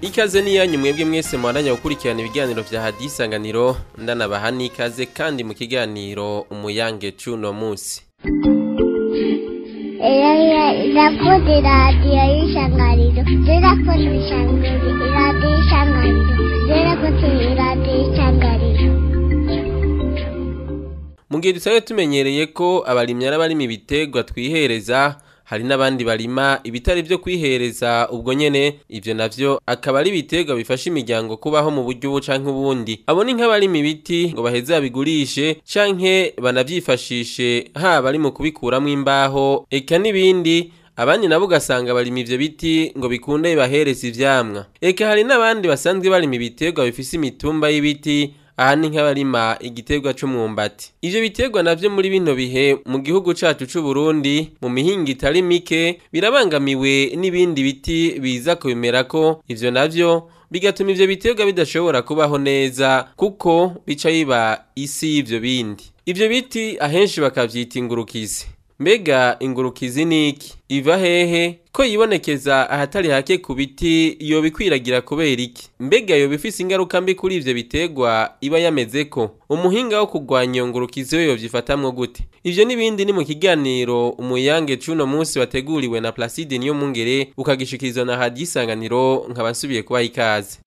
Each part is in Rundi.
ikaze n'iyanyu mwebwe mwese mwandanya gukurikirana ibiganiro bya hadisanganiro ndanabaha n'ikaze kandi mu kiganiro umuyange cy'uno munsi eh, eh, eh, mu gihe dusanzwe tumenyereye ko abarimyi n'abarimi ibitegwa twihereza hari n'abandi barima ibitari byo kwihereza ubwo nyine ibyo nabyo akaba ari ibiterwa bifasha imiryango kubaho mu buryo ubu canke ubundi abo ni nk'abarima ibiti ngo baheze babigurishe canke banabyifashishe haba ari mu kubikuramwo imbaho eka n'ibindi abandi nabo ugasanga barima ivyo biti ngo bikunde bibahereza ibyamwa. eka hari n'abandi basanzwe barima ibiterwa bifise imitumba y'ibiti aha ni nk'abarima igiterwa c'umwumbati ivyo biterwa navyo muri bino bihe mu gihugu cacu c'uburundi mu mihinga itari mike birabangamiwe n'ibindi biti biza ko ibyo nabyo bigatuma ibyo biterwa bidashobora kubaho neza kuko bica biba isi y'ivyo bindi Ibyo biti ahenshi bakabyita ingurukizi mbega ingurukizi niki iva hehe ko yibonekeza ahatari hake ku biti yoba ikwiragira kubera iki mbega yoba ifise ingaruka mbi kuri ibyo bitegwa iba yameze ko umuhinga wo kurwanya iyo ngurukizi we yovyifatamwo gute ivyo n'ibindi ni mu kiganiro umuyange c'uno munsi wateguriwe na placide niyo mungere ukagishikirizwa na hadi isanganiro nkaba nsubiye kubaha ikaze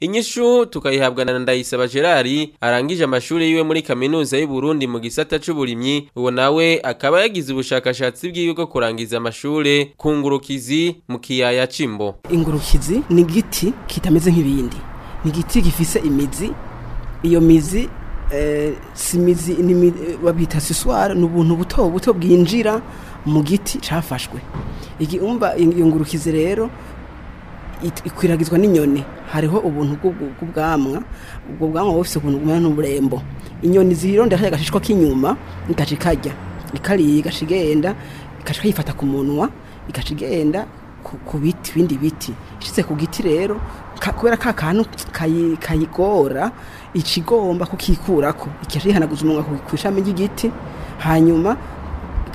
inyishu tukayihabwa na ndayisaba gerard arangije amashuri yiwe muri kaminuza y’i Burundi mu gisata cy'uburimyi uwo nawe akaba yagize ubushakashatsi bwiwe bwo kurangiza amashuri ku ngurukizi mu kiyaya cimbo ingurukizi ni igiti kitameze nk'ibindi igiti gifise imizi iyo mizi eh, si mizi babita siswara ni ubuntu buto buto bwinjira mu giti cyafashwe umva iyo ngurukizi rero ikwiragizwa n'inyoni hariho ubuntu bw'ubwamwa ubwo bwamwa bufite ukuntu bumera n'uburembo inyoni zirondera kariya gashishwa k'inyuma igaca ikajya ikariye igaca igenda igaca ikayifata ku munwa igaca igenda ku biti ibindi biti ishyize ku giti rero kubera ka kantu kayigora ikigomba kukikurako ikihanaguza umunwa ku ishami ry'igiti hanyuma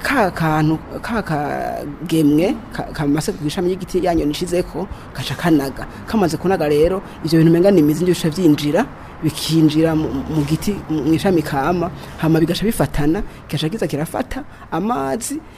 ka kantu ka kagemwe kamase ku ishami ry'igiti yanyo nishizeko gaca kanaga kamaze kunaga rero ivyo bintu menga nimizi nje vyinjira bikinjira mu giti mu ishami kama hama bigasha bifatana kigasha kiza kirafata amazi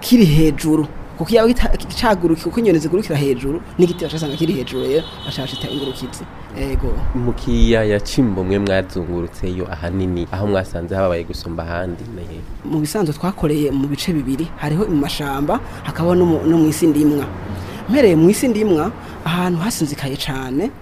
kiri hejuru kuko yaba caguruka kuko inyoni zigurukira hejuru n'igiti bacasanga kiri hejuru rero bacashita ingurukizi ego mu kiyaya cimbo mwe mwazungurutseyo ahanini aho mwasanze habaye gusumba ahandi mu bisanzwe twakoreye mu bice bibiri hariho mu mashamba hakaba no mu isi ndimwa mpereye mu isi ndimwa ahantu hasinzikaye cyane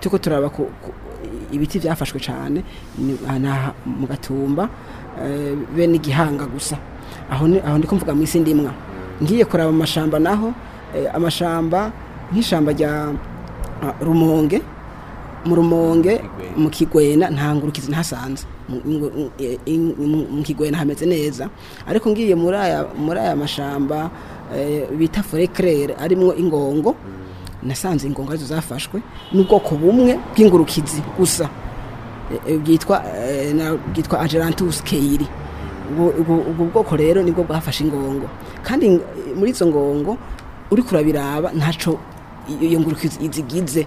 tuko turaba ibiti byafashwe cyane mu gatumba eh, bene igihanga gusa aho ni kumvuga mu isi ndimwa ngiye kuraba amashyamba naho eh, amashamba nk’ishamba rya ah, rumonge mu rumonge mu kigwena nta ngurukizi ntasanze e, mu kigwena hameze neza ariko ngiye muri aya mashyamba e, bita forekirere arimo ingongo nasanze ingongo arizo zafashwe n'ubwoko bumwe bw'ingurukizi gusa e, bwitwa agerantusi keyiri ubwo bwoko rero nibwo bwafashe ingongo kandi muri izo ngongo uri kurabiraba ntacyo iyo ngurukizi izigize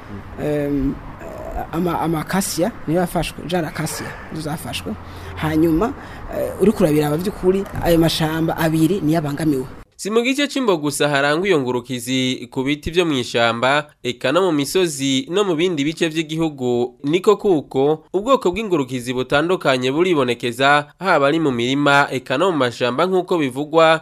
amakasiya niyo yafashwe jana kasiya zafashwe hanyuma eh, uri kurabira ababy'ukuri ayo mashamba abiri niyo abangamiwe si mu gice cy'imbo gusa harangwa iyo ngurukizi ku biti byo mu ishyamba eka no mu misozi no mu bindi bice by'igihugu niko kuko ubwoko bw'ingurukizi butandukanye buribonekeza haba ari mu mirima eka no mu mashamba nk'uko bivugwa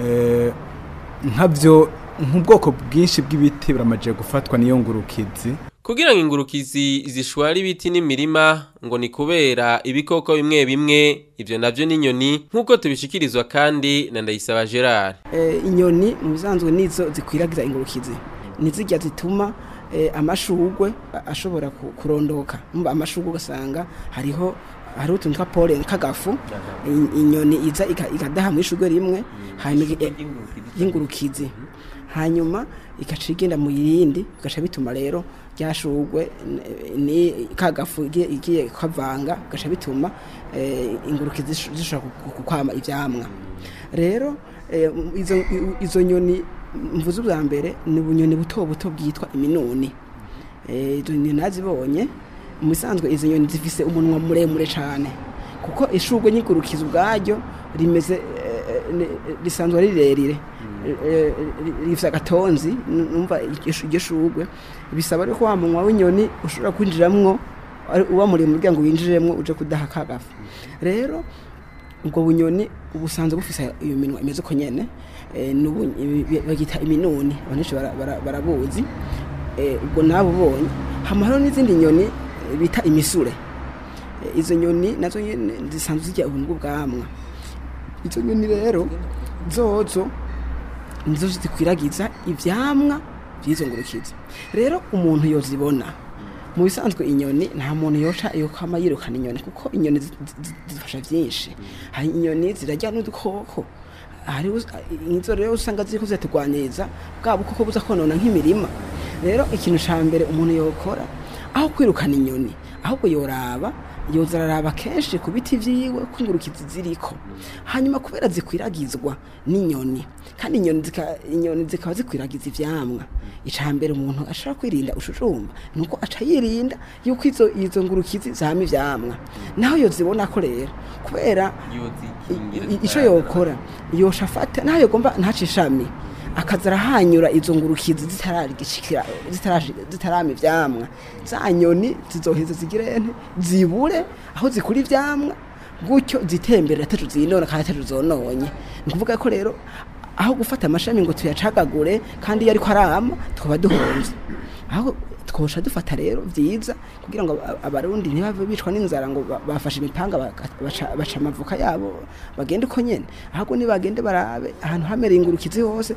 Eh, nkabyo nk'ubwoko bwinshi bw'ibiti buramaje gufatwa n'iyo ngurukizi kugira ngo ingurukizi zishwara ibiti n'imirima ngo ni kubera ibikoko bimwe bimwe ibyo nabyo n'inyoni nk'uko tubishikirizwa kandi na ndayisaba gerard eh, inyoni mu bisanzwe nizo zikwiragiza ingurukizi ntizijya zituma eh, amashugwe ashobora kurondoka amashugwe ugasanga hariho hari utuntu twa pole nk'agafu inyoni iza ikadaha mu ishugwe rimwe mm. hanyuma y'ingurukizi mm-hmm. hanyuma igaca igenda mu yindi bigaca bituma rero ryashugwe ni kagafu igiye kavanga bigaca bituma eh, ingurukizi zishobora kukwama ibyamwa mm. rero eh, izo nyoni mvuze ubwa mbere ni ubunyoni buto buto bwitwa iminuni mm-hmm. eh, izo nyoni nazibonye mu bisanzwe izi nyoni zifise umunwa muremure cyane kuko ishurwe nyigurukiza ubwaryo rimeze eh, eh, eh, risanzwe ari rirerire mm. rifite agatonzi numva iryo shurwe bisaba ariko wa munwa w'inyoni ushobora kwinjiramwo uba muri muryango winjiremo uje kudaha akagafu mm. rero ubwo bunyoni ubusanzwe bufise iyo minwa imeze uko nyene bagita iminuni abenshi barabuzi ubwo nabo ubonye hama n'izindi nyoni bita imisure eh, izo nyoni nazo nyine zisanzwe zijya ubuntu bw'ubwamwa izo nyoni rero zozo nizo zikwiragiza ibyamwa by'izo rero umuntu yozibona mu bisanzwe inyoni nta muntu yosha iyo kama yirukana inyoni kuko inyoni zifasha byinshi hari inyoni zirajya n'udukoko inzu rero usanga ziri kuzeturwanyiriza bwa bukoko buza konona nk'imirima rero ikintu cya mbere umuntu yokora aho kwirukana inyoni ahubwo yoraba yoza araraba kenshi ku biti byiwe ko ingurukizi ziriko hanyuma kubera zikwiragizwa n'inyoni kandi inyoni zikaba zikwiragiza ibyamwa mbere umuntu ashaka kwirinda ushujumba ni uko aca yirinda yuko izo ngurukizi zama ibyamwa naho yo zibona ko rero kubera icyo yokora yosha afata naho yagomba ntace ishami akaza arahanyura izo ngurukizi zitarama ibyamwa za nyoni zizoheza zigire zibure aho zikura ibyamwa gutyo zitembera atatu zinona kandi atatu zononye ni ukuvuga ko rero aho gufata amashami ngo tuyacagagure kandi iyo ariko arama tukaba duhunze aho twosha dufata rero byiza kugira ngo abarundi ntibave bicwa n'inzara ngo bafashe imipanga baca amavuka yabo bagende uko nyine ahubwo nibagende barabe ahantu hamereye ingurukizi hose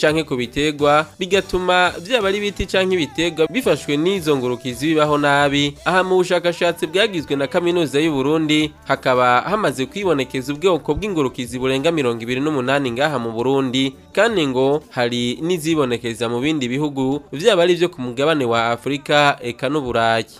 canke ku bitegwa bigatuma byaba ari ibiti canke ibitegwa bifashwe n'izo ngurukizi bibaho nabi aha mu bushakashatsi bwagizwe na kaminuza y'u Burundi hakaba hamaze kwibonekeza ubwoko bw'ingurukizi burenga mirongo ibiri n'umunani ngaha mu Burundi kandi ngo hari n'izibonekeza mu bindi bihugu byaba ari vyo ku mugabane wa Afrika eka n'Uburayi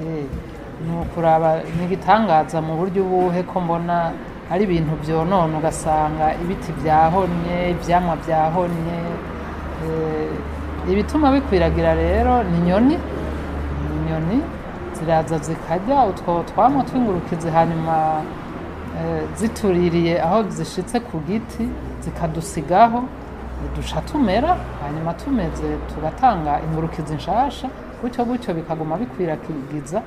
eh, ni ukuraba ni mu buryo ubuhe ko mbona ari ibintu byonona ugasanga ibiti byahonye ibyamwa byahonye eh, ibituma bikwiragira rero ni inyoni ni inyoni ziraza zikarya utwo twamwa tw'ingurukizi hanyuma Eh, zituririye aho zishyitse ku giti zikadusigaho duca tumera hanyuma tumeze tugatanga ingurukizi nshasha gutyo gutyo bikaguma bikwirakigiza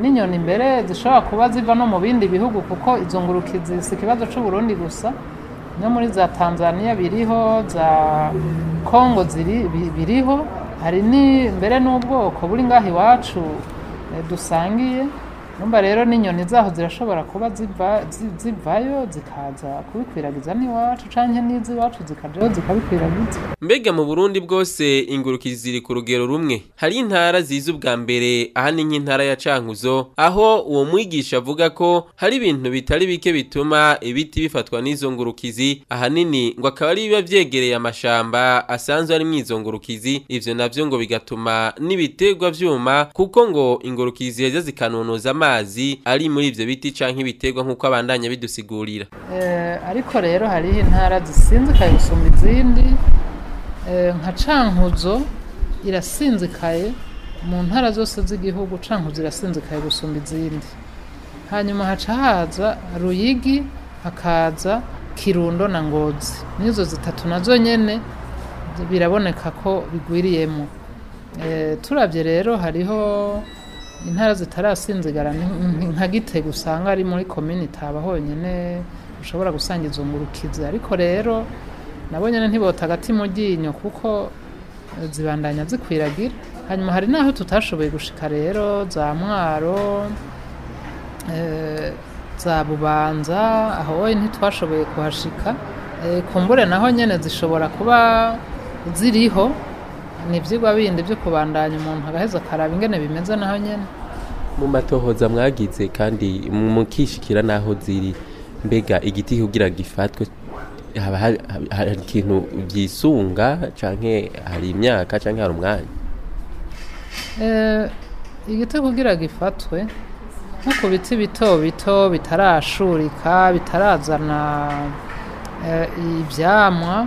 n'inyoni imbere zishobora kuba ziva no mu bindi bihugu kuko izo ngurukizi si ikibazo cy'uburundi gusa no muri za tanzania biriho za kongo biriho hari mbere n'ubwoko buri ngaho iwacu eh, dusangiye numva rero n'inyoni zaho zirashobora kuba zivayo zikaza kubikwirakwiza n'iwacu cyangwa n'iziwacu zikajyaho zikabikwirakwiza mbega mu burundi bwose inguruki ziri ku rugero rumwe hari intara ziza ubwa mbere ahanini nk'intara ya cankuzo aho uwo mwigisha avuga ko hari ibintu bitari bike bituma ibiti bifatwa n'izo ngurukizi ahanini ngo akaba ari biba byegereye amashamba asanzwe arimo izo ngurukizi ibyo nabyo ngo bigatuma n'ibitegwa byuma kuko ngo ingurukizi yajya zikanonoza amazi amazi ari muri ibyo biti cyangwa ibiterwa nk'uko abandanya bidusigurira eh, ariko rero hariho intara zisinzikaye gusumba izindi eh, nka cankuzo irasinzikaye mu ntara zose z'igihugu cankuzo irasinzikaye gusumba izindi hanyuma haca haza ruyigi hakaza kirundo na ngozi n'izo zitatu nazo nyine biraboneka ko bigwiriyemo eh, turabye rero hariho intara zitarasinzigara nka gitega usanga ari muri komini itaba honyine ushobora gusanga izungurukizi ariko rero nabo nyine ntibota agati mu ryinyo kuko zibandanya zikwiragira hanyuma hari n'aho tutashoboye gushika rero za mwaro eh, za bubanza aho wowe ntitwashoboye kuhashika eh, kumbure naho nyine zishobora kuba ziriho ni ibyigwa bindi byo kubandanya umuntu agaheza akaraba ingene bimeze naho nyine mu matohoza mwagize kandi mukishikira n'aho ziri mbega igiti kugira gifatwe haba hari ikintu byisunga canke hari imyaka cyangwa hari umwanya eh, igiti kugira gifatwe nko ku biti bito bito bitarashurika bitarazana eh, ibyamwa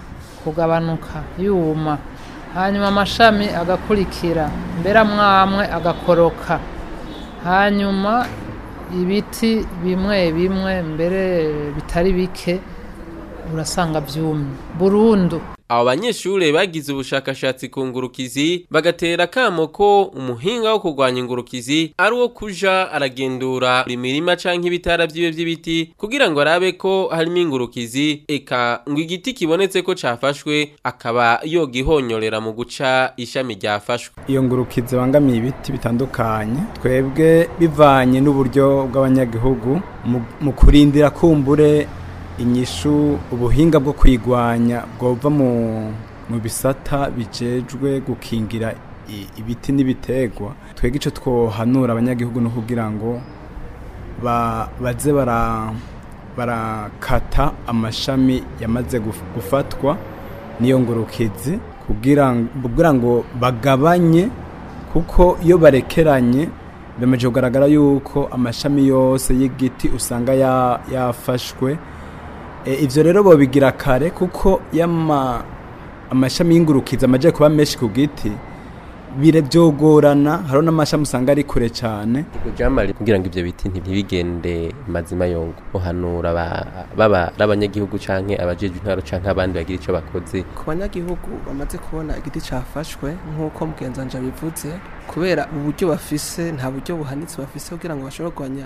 kugabanuka yuma hanyuma amashami agakurikira mbera mwamwe agakoroka hanyuma ibiti bimwe bimwe mbere bitari bike urasanga byumye burundu abo banyeshuri bagize ubushakashatsi ku ngurukizi bagatera akamo ko umuhinga wo kurwanya ingurukizi ari uwo kuja aragendura buri mirima canke ibitara vyiwe vy'ibiti kugira ngo arabe ko harimo ingurukizi eka ngo igiti kibonetse ko cyafashwe akaba yogihonyorera mu guca ishami ryafashwe iyo ngurukizi bangamiye ibiti bitandukanye twebwe bivanye n'uburyo bw'abanyagihugu mu kurindira kumbure inyishu ubuhinga bwo kwigwanya bwova mu bisata bijejwe gukingira ibiti n'ibitegwa twebwe icyo twohanura abanyagihugu ni kugira ngo baze barakata amashami yamaze gufatwa n'iyo ngurukizi kugira ngo bagabanye kuko iyo barekeranye bimaze kugaragara yuko amashami yose y'igiti usanga yafashwe Eh, ibyo rero babigira kare kuko amashami y'ingurukiza amajya kuba menshi ku giti byogorana hari n'amashami usanga ari kure cyane kugira ngo ibyo biti ntibigende mazima yongo uhanura baba ari abanyagihugu cyangwa abajeje intwaro cyangwa abandi bagira icyo bakoze ku banyagihugu bamaze kubona igiti cyafashwe nk'uko mugenzanzira bivutse kubera uburyo bafise nta buryo buhanitse bafise kugira ngo bashobore kurwanya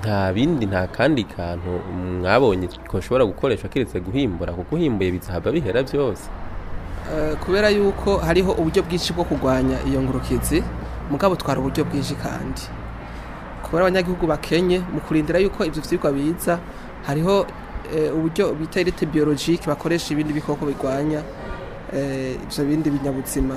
nta bindi nta kandi kantu mwabonye ko ushobora gukoresha keretse guhimbura kuko uhimbuye bizaba bihera byose Eh, kubera yuko hariho uburyo bwinshi bwo kurwanya iyo ngurukizi mugabo twara uburyo bwinshi kandi kubera abanyagihugu bakenye mu kurindira yuko ibyo byigwa biza hariho eh, uburyo bita irite biyorojike bakoresha ibindi bikoko birwanya eh, ibyo bindi binyabuzima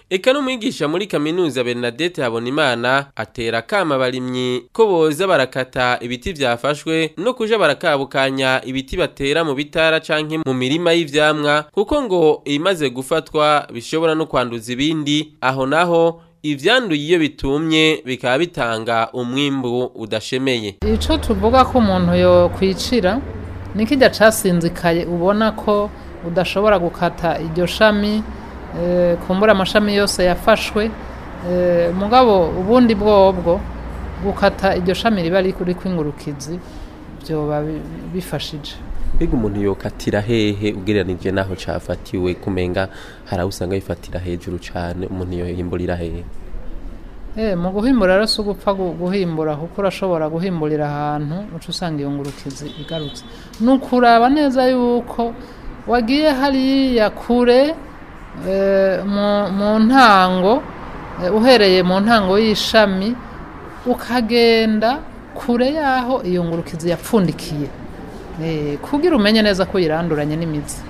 eka n'umwigisha muri kaminuza bernadette habonimana atera akama abarimyi ko boza barakata ibiti byafashwe no kuja barakabukanya ibiti batera mu bitara canke mu mirima y'ivyamwa kuko ngo ibimaze gufatwa bishobora no kwanduza ibindi aho naho ivyanduye iyo bitumye bikaba bitanga umwimbu udashemeye ico tuvuga ko umuntu yokwicira ni kirya casinzikaye ubona ko udashobora gukata iryo shami Eh, kumbura amashami yose yafashwe eh, mugabo ubundi bwobwo gukata iryo shami riba rikuri kw'ingurukizi byoba bifashije mbega umuntu yokatira hehe ugereranije n'aho cyafatiwe kumenga hari aho usanga yifatira hejuru cyane umuntu yohimburira hehe eh, mu guhimbura rero si ugupfa guhimbura kuko urashobora guhimburira ahantu uca usanga iyo ngurukizi igarutse ni ukuraba neza yuko wagiye hariya kure Eh, mu ntango eh, uhereye mu ntango y'ishami ukagenda kure y'aho iyo ngurukizi yapfundikiye eh, kugira umenye neza ko yiranduranye n'imitsi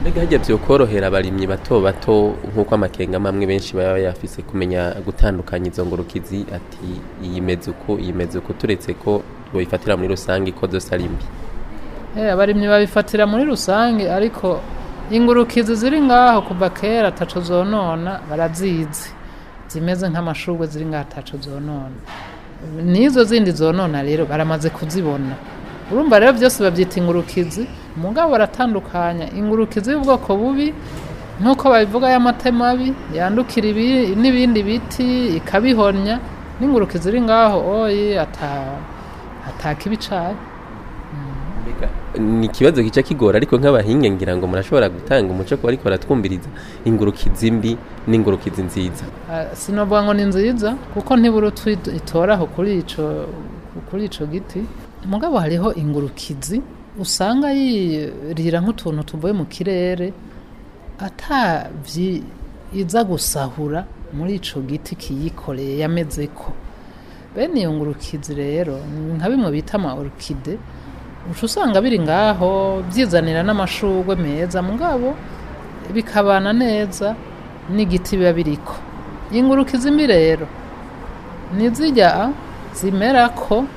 mbega hajya abarimyi bato bato nk'uko amakenga amwe benshi baba yafise kumenya gutandukanya izo ngurukizi ati iyimeze uko iyimeze uko turetse ko bayifatira muri rusange ikoze ari mbi abarimyi babifatira muri rusange ariko ingurukizi ziri ngaho kuva kera ataco zonona barazizi zimeze nk'amashurwe ziri ngaho ataco zonona n'izo zindi zonona rero baramaze kuzibona urumva rero byose babyita ingurukizi mugabo baratandukanya ingurukizi y'ubwoko bubi nk'uko babivuga y'amatemabi yandukira n'ibindi biti ikabihonya n'ingurukizi iri ngaho oyi ataka ibicaye ni ikibazo gica kigora ariko nk'abahinga ngira ngo murashobora gutanga umuco ku bariko baratwumviriza ingurukizi mbi n'ingurukizi nziza ah, sinovuga ngo ni nziza kuko ntibura itoraho kuri icyo kuri ico giti Umugabo hariho ingurukizi usanga yirira nk'utuntu tuvuye mu kirere atavyiza gusahura muri icyo giti kiyikoreye ko. bene iyo ngurukizi rero nka bimwe bita ama orukide uca usanga biri ngaho byizanira n'amashugwe meza mu ngabo bikabana neza n'igiti biba biriko inguruka izimi rero ntizijya zimera ko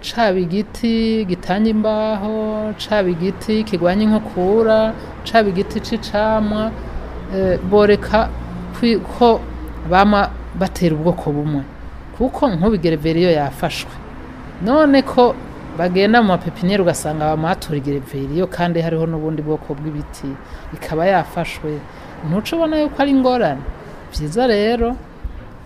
caba igiti gitanga imbaho caba igiti kirwanya inkukura caba igiti cy'icamwa eh, boreka ko bama batera ubwoko bumwe kuko nk'ubigereveriyo yafashwe none ko bagenda mu mapepiniyeri ugasanga bamuhatura igereveriyo kandi hariho n'ubundi bwoko bw'ibiti ikaba yafashwe ntuce ubona yuko ari ingorane byiza rero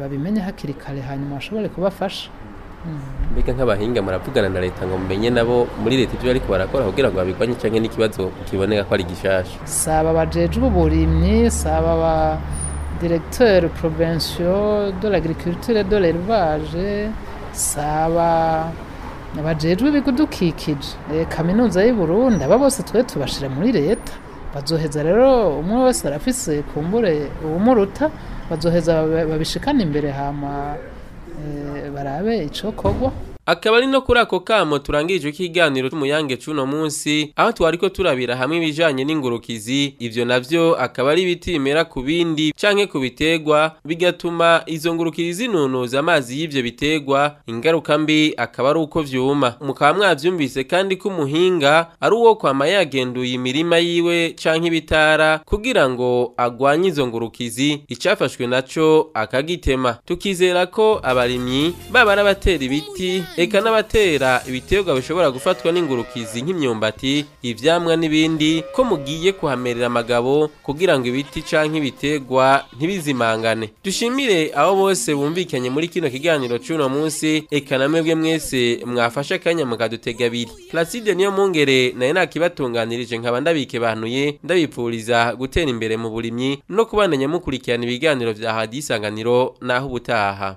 babimenye hakiri kare hanyuma bashobore kubafasha hmm. mbega nk'abahinga muravugana na leta ngo mumenye nabo muri leta ibyo bariko barakora kugira ngo babigwanye cyangwa n'ikibazo kiboneka ko ari gishasha saba abajeje uburimyi saba directeur provincial de l'agriculture et de l'élevage saba abajejwe ibigudukikije kaminuza y'u Burundi aba bose twe tubashira muri leta bazoheza rero umwe wese arafise kumbure umuruta bazoheza babishikana imbere hama barabe ico kogwa akaba ari no kuri ako kamo turangije ikiganiro cy'umuyange cuno munsi aho twari ko turabira hamwe ibijanye n'ingurukizi ivyo navyo akaba ari ibiti bimera ku bindi canke ku bitegwa bigatuma izo ngurukizi zinunuza amazi y'ivyo bitegwa ingaruka mbi akaba ari uko vyuma mukaba mwavyumvise kandi ko umuhinga ari uwo kwama yagenduye imirima yiwe canke ibitara kugira ngo agwanye izo ngurukizi icafashwe naco akagitema tukizera ko abarimyi baba ari ibiti eka n'abatera ibiterwa bishobora gufatwa n'ingurukizi nk'imyumbati ibyamwa n'ibindi ko mugiye kuhamerera amagabo kugira ngo ibiti canke ibiterwa ntibizimangane dushimire abo bose bumvikanye muri kino kiganiro c'uno munsi eka namwebwe mwese mwafashe akanya mukadutega abiri placide niyo mungere naye nakibatunganirije nkaba ndabikebanuye ndabipfuriza gutera imbere mu burimyi no kubandanya mukurikirana ibiganiro vya hadisanganiro naho ubutaha